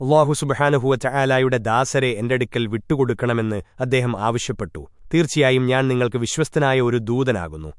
അള്ളാഹു ചായാലായുടെ ദാസരെ എന്റെ അടുക്കൽ വിട്ടുകൊടുക്കണമെന്ന് അദ്ദേഹം ആവശ്യപ്പെട്ടു. തീർച്ചയായും ഞാൻ നിങ്ങൾക്ക് വിശ്വസ്തനായ ഒരു ദൂതനാകുന്നു.